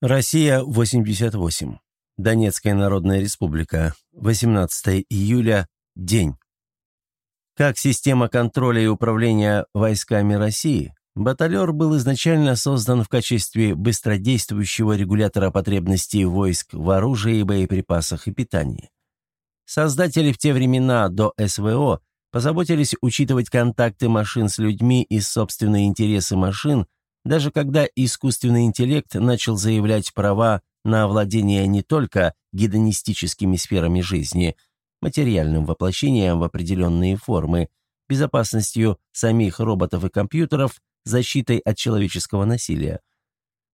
Россия, 88. Донецкая Народная Республика. 18 июля. День. Как система контроля и управления войсками России, баталер был изначально создан в качестве быстродействующего регулятора потребностей войск в оружии, боеприпасах и питании. Создатели в те времена до СВО позаботились учитывать контакты машин с людьми и собственные интересы машин – даже когда искусственный интеллект начал заявлять права на овладение не только гедонистическими сферами жизни, материальным воплощением в определенные формы, безопасностью самих роботов и компьютеров, защитой от человеческого насилия,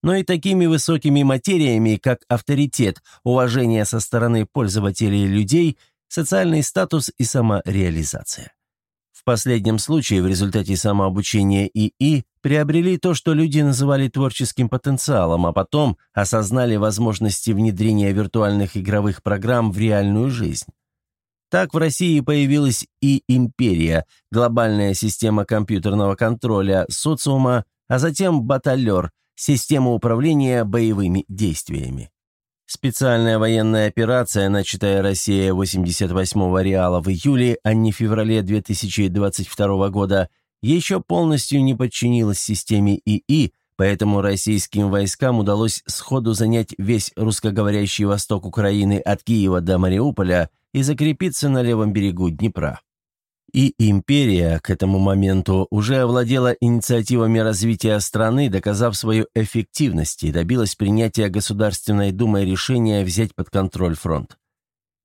но и такими высокими материями, как авторитет, уважение со стороны пользователей людей, социальный статус и самореализация. В последнем случае в результате самообучения ИИ приобрели то, что люди называли творческим потенциалом, а потом осознали возможности внедрения виртуальных игровых программ в реальную жизнь. Так в России появилась и империя, глобальная система компьютерного контроля социума, а затем баталер, система управления боевыми действиями. Специальная военная операция, начатая Россией 88-го реала в июле, а не феврале 2022 года, еще полностью не подчинилась системе ИИ, поэтому российским войскам удалось сходу занять весь русскоговорящий восток Украины от Киева до Мариуполя и закрепиться на левом берегу Днепра. И империя к этому моменту уже овладела инициативами развития страны, доказав свою эффективность и добилась принятия Государственной Думой решения взять под контроль фронт.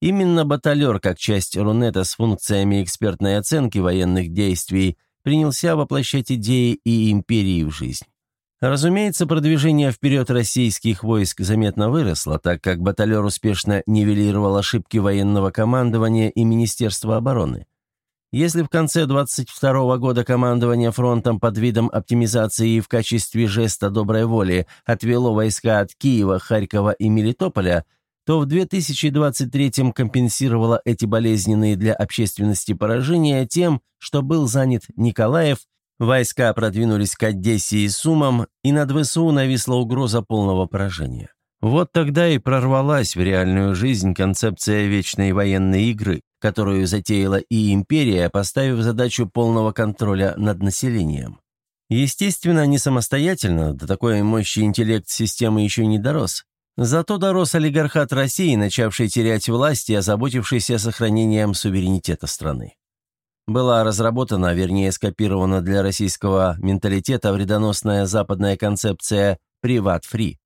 Именно баталер, как часть Рунета с функциями экспертной оценки военных действий, принялся воплощать идеи и империи в жизнь. Разумеется, продвижение вперед российских войск заметно выросло, так как баталер успешно нивелировал ошибки военного командования и Министерства обороны. Если в конце 22 года командование фронтом под видом оптимизации в качестве жеста доброй воли отвело войска от Киева, Харькова и Мелитополя, то в 2023 компенсировало эти болезненные для общественности поражения тем, что был занят Николаев, войска продвинулись к Одессе и Сумам, и над ВСУ нависла угроза полного поражения. Вот тогда и прорвалась в реальную жизнь концепция вечной военной игры, которую затеяла и империя, поставив задачу полного контроля над населением. Естественно, не самостоятельно, до такой мощи интеллект системы еще не дорос. Зато дорос олигархат России, начавший терять власть и озаботившийся сохранением суверенитета страны. Была разработана, вернее скопирована для российского менталитета вредоносная западная концепция «приват-фри»,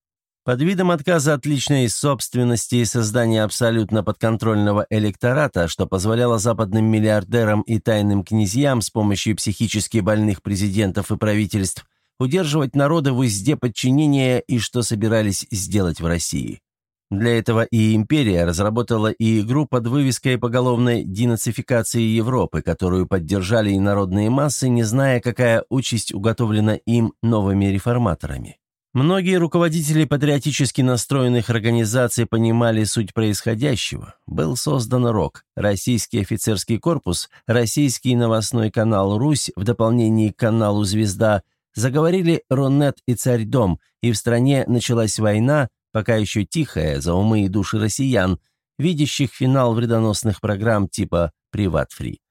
под видом отказа от личной собственности и создания абсолютно подконтрольного электората, что позволяло западным миллиардерам и тайным князьям с помощью психически больных президентов и правительств удерживать народы в узде подчинения и что собирались сделать в России. Для этого и империя разработала и игру под вывеской поголовной денацификации Европы, которую поддержали и народные массы, не зная, какая участь уготовлена им новыми реформаторами. Многие руководители патриотически настроенных организаций понимали суть происходящего. Был создан РОК, Российский офицерский корпус, Российский новостной канал «Русь» в дополнении к каналу «Звезда», заговорили Ронет и Царь-Дом, и в стране началась война, пока еще тихая, за умы и души россиян, видящих финал вредоносных программ типа «Приват-фри».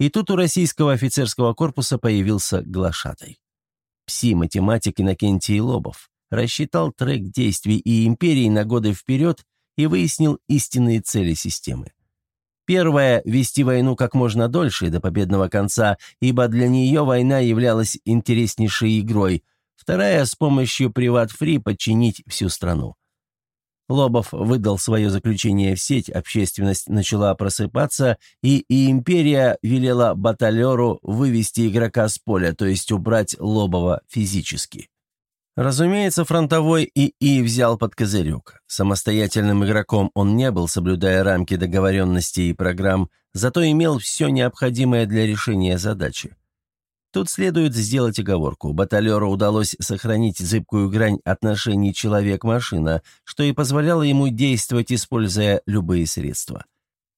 И тут у российского офицерского корпуса появился глашатай. Пси-математик Иннокентий Лобов рассчитал трек действий и империи на годы вперед и выяснил истинные цели системы. Первое – вести войну как можно дольше, до победного конца, ибо для нее война являлась интереснейшей игрой. Вторая – с помощью приват-фри подчинить всю страну. Лобов выдал свое заключение в сеть, общественность начала просыпаться, и, и империя велела баталеру вывести игрока с поля, то есть убрать Лобова физически. Разумеется, фронтовой ИИ взял под козырек. Самостоятельным игроком он не был, соблюдая рамки договоренностей и программ, зато имел все необходимое для решения задачи. Тут следует сделать оговорку. Баталеру удалось сохранить зыбкую грань отношений человек-машина, что и позволяло ему действовать, используя любые средства.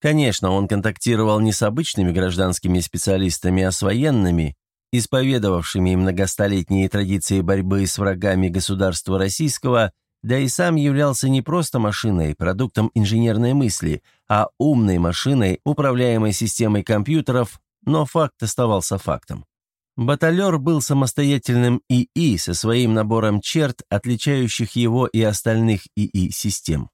Конечно, он контактировал не с обычными гражданскими специалистами, а с военными, исповедовавшими многостолетние традиции борьбы с врагами государства российского, да и сам являлся не просто машиной, продуктом инженерной мысли, а умной машиной, управляемой системой компьютеров, но факт оставался фактом. Баталер был самостоятельным ИИ со своим набором черт, отличающих его и остальных ИИ-систем.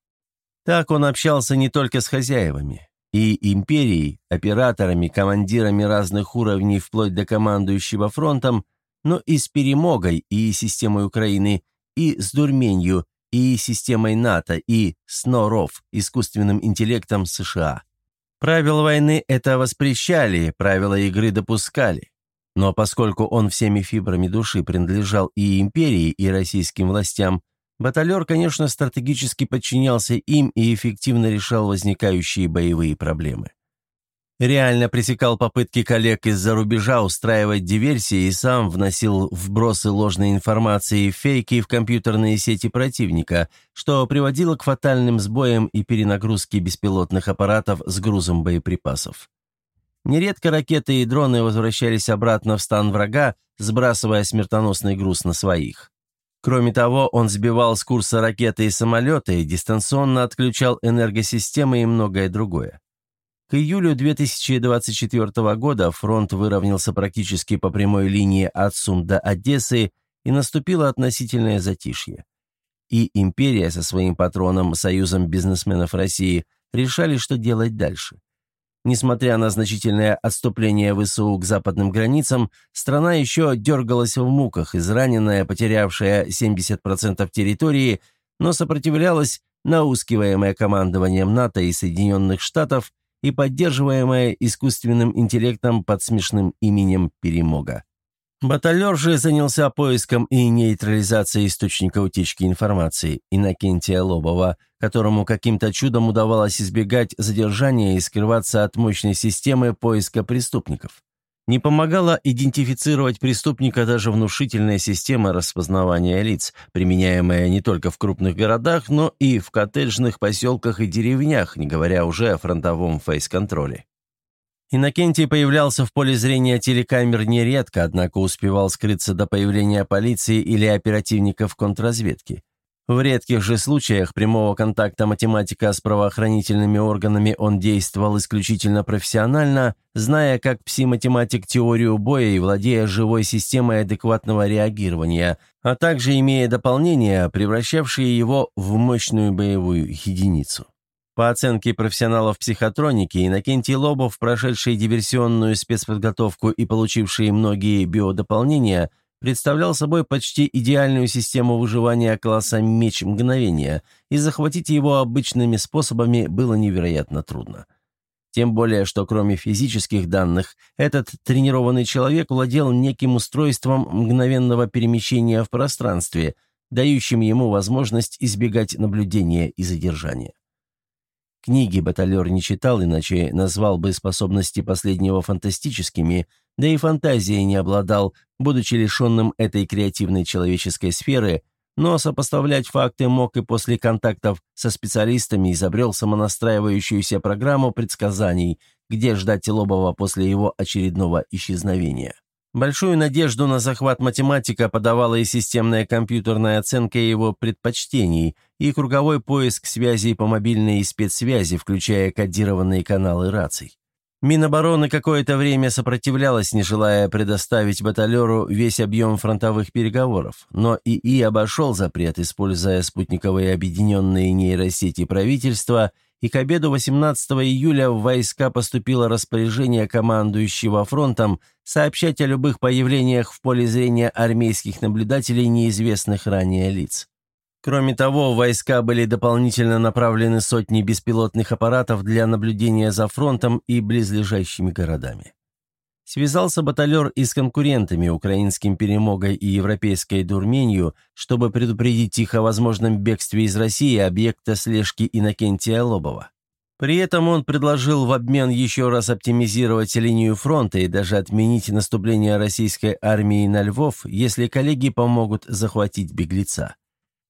Так он общался не только с хозяевами, и империей, операторами, командирами разных уровней вплоть до командующего фронтом, но и с перемогой и системой Украины, и с дурменью, и системой НАТО, и с НОРОВ, искусственным интеллектом США. Правила войны это воспрещали, правила игры допускали. Но поскольку он всеми фибрами души принадлежал и империи, и российским властям, Баталер, конечно, стратегически подчинялся им и эффективно решал возникающие боевые проблемы. Реально пресекал попытки коллег из-за рубежа устраивать диверсии и сам вносил вбросы ложной информации и фейки в компьютерные сети противника, что приводило к фатальным сбоям и перенагрузке беспилотных аппаратов с грузом боеприпасов. Нередко ракеты и дроны возвращались обратно в стан врага, сбрасывая смертоносный груз на своих. Кроме того, он сбивал с курса ракеты и самолеты, дистанционно отключал энергосистемы и многое другое. К июлю 2024 года фронт выровнялся практически по прямой линии от Сум до Одессы, и наступило относительное затишье. И империя со своим патроном, Союзом бизнесменов России, решали, что делать дальше. Несмотря на значительное отступление ВСУ к западным границам, страна еще дергалась в муках, израненная, потерявшая 70% территории, но сопротивлялась, наускиваемая командованием НАТО и Соединенных Штатов и поддерживаемая искусственным интеллектом под смешным именем «Перемога». Баталер же занялся поиском и нейтрализацией источника утечки информации Иннокентия Лобова, которому каким-то чудом удавалось избегать задержания и скрываться от мощной системы поиска преступников. Не помогала идентифицировать преступника даже внушительная система распознавания лиц, применяемая не только в крупных городах, но и в коттеджных поселках и деревнях, не говоря уже о фронтовом фейс-контроле. Иннокентий появлялся в поле зрения телекамер нередко, однако успевал скрыться до появления полиции или оперативников контрразведки. В редких же случаях прямого контакта математика с правоохранительными органами он действовал исключительно профессионально, зная как пси-математик теорию боя и владея живой системой адекватного реагирования, а также имея дополнения, превращавшие его в мощную боевую единицу. По оценке профессионалов психотроники, Иннокентий Лобов, прошедший диверсионную спецподготовку и получивший многие биодополнения, представлял собой почти идеальную систему выживания класса «Меч мгновения», и захватить его обычными способами было невероятно трудно. Тем более, что кроме физических данных, этот тренированный человек владел неким устройством мгновенного перемещения в пространстве, дающим ему возможность избегать наблюдения и задержания. Книги баталер не читал, иначе назвал бы способности последнего фантастическими, да и фантазией не обладал, будучи лишенным этой креативной человеческой сферы, но сопоставлять факты мог и после контактов со специалистами изобрел самонастраивающуюся программу предсказаний, где ждать Лобова после его очередного исчезновения. Большую надежду на захват математика подавала и системная компьютерная оценка его предпочтений, и круговой поиск связей по мобильной и спецсвязи, включая кодированные каналы раций. Минобороны какое-то время сопротивлялась, не желая предоставить баталеру весь объем фронтовых переговоров, но ИИ обошел запрет, используя спутниковые объединенные нейросети правительства – и к обеду 18 июля в войска поступило распоряжение командующего фронтом сообщать о любых появлениях в поле зрения армейских наблюдателей неизвестных ранее лиц. Кроме того, в войска были дополнительно направлены сотни беспилотных аппаратов для наблюдения за фронтом и близлежащими городами. Связался баталер и с конкурентами, украинским перемогой и европейской дурменью, чтобы предупредить их о возможном бегстве из России объекта слежки Иннокентия Лобова. При этом он предложил в обмен еще раз оптимизировать линию фронта и даже отменить наступление российской армии на Львов, если коллеги помогут захватить беглеца.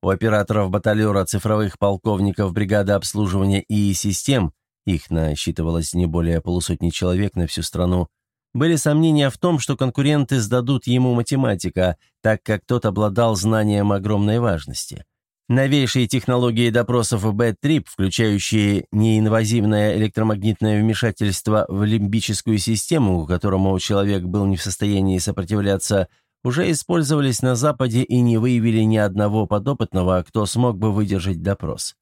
У операторов баталера цифровых полковников бригады обслуживания ИИ-систем, их насчитывалось не более полусотни человек на всю страну, были сомнения в том, что конкуренты сдадут ему математика, так как тот обладал знанием огромной важности. Новейшие технологии допросов Бэд-Трип, включающие неинвазивное электромагнитное вмешательство в лимбическую систему, которому человек был не в состоянии сопротивляться, уже использовались на Западе и не выявили ни одного подопытного, кто смог бы выдержать допрос.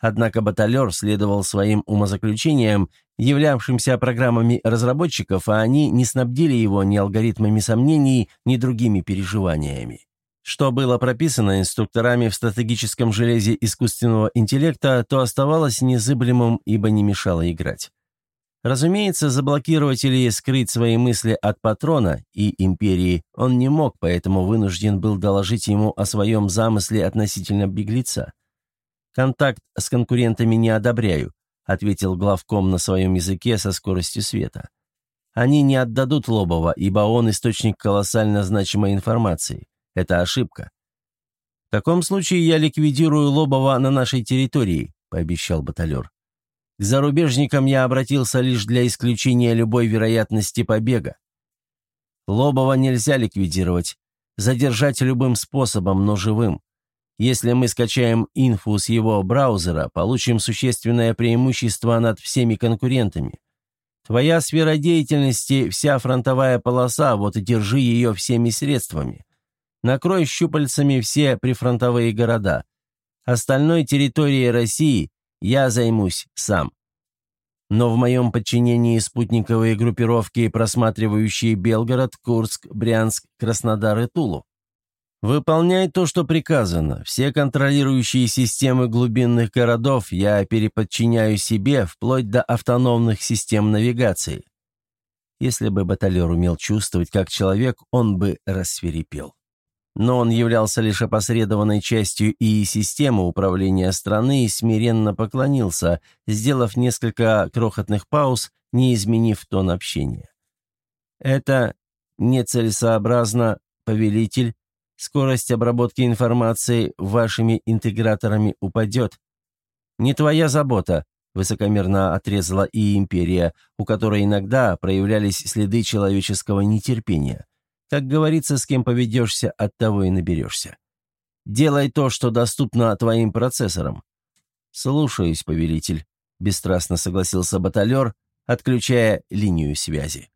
Однако баталер следовал своим умозаключениям, являвшимся программами разработчиков, а они не снабдили его ни алгоритмами сомнений, ни другими переживаниями. Что было прописано инструкторами в стратегическом железе искусственного интеллекта, то оставалось незыблемым, ибо не мешало играть. Разумеется, заблокировать или скрыть свои мысли от патрона и империи он не мог, поэтому вынужден был доложить ему о своем замысле относительно беглеца. «Контакт с конкурентами не одобряю», ответил главком на своем языке со скоростью света. «Они не отдадут Лобова, ибо он источник колоссально значимой информации. Это ошибка. В таком случае я ликвидирую Лобова на нашей территории, пообещал баталер. К зарубежникам я обратился лишь для исключения любой вероятности побега. Лобова нельзя ликвидировать, задержать любым способом, но живым. Если мы скачаем инфу с его браузера, получим существенное преимущество над всеми конкурентами. Твоя сфера деятельности – вся фронтовая полоса, вот и держи ее всеми средствами. Накрой щупальцами все прифронтовые города. Остальной территорией России я займусь сам. Но в моем подчинении спутниковые группировки, просматривающие Белгород, Курск, Брянск, Краснодар и Тулу. Выполняй то, что приказано. Все контролирующие системы глубинных городов я переподчиняю себе, вплоть до автономных систем навигации. Если бы баталер умел чувствовать как человек, он бы рассверепел но он являлся лишь опосредованной частью и системы управления страны и смиренно поклонился, сделав несколько крохотных пауз, не изменив тон общения. «Это нецелесообразно, повелитель. Скорость обработки информации вашими интеграторами упадет. Не твоя забота», — высокомерно отрезала и империя, у которой иногда проявлялись следы человеческого нетерпения. Как говорится, с кем поведешься, от того и наберешься. Делай то, что доступно твоим процессорам. Слушаюсь, повелитель, бесстрастно согласился баталер, отключая линию связи.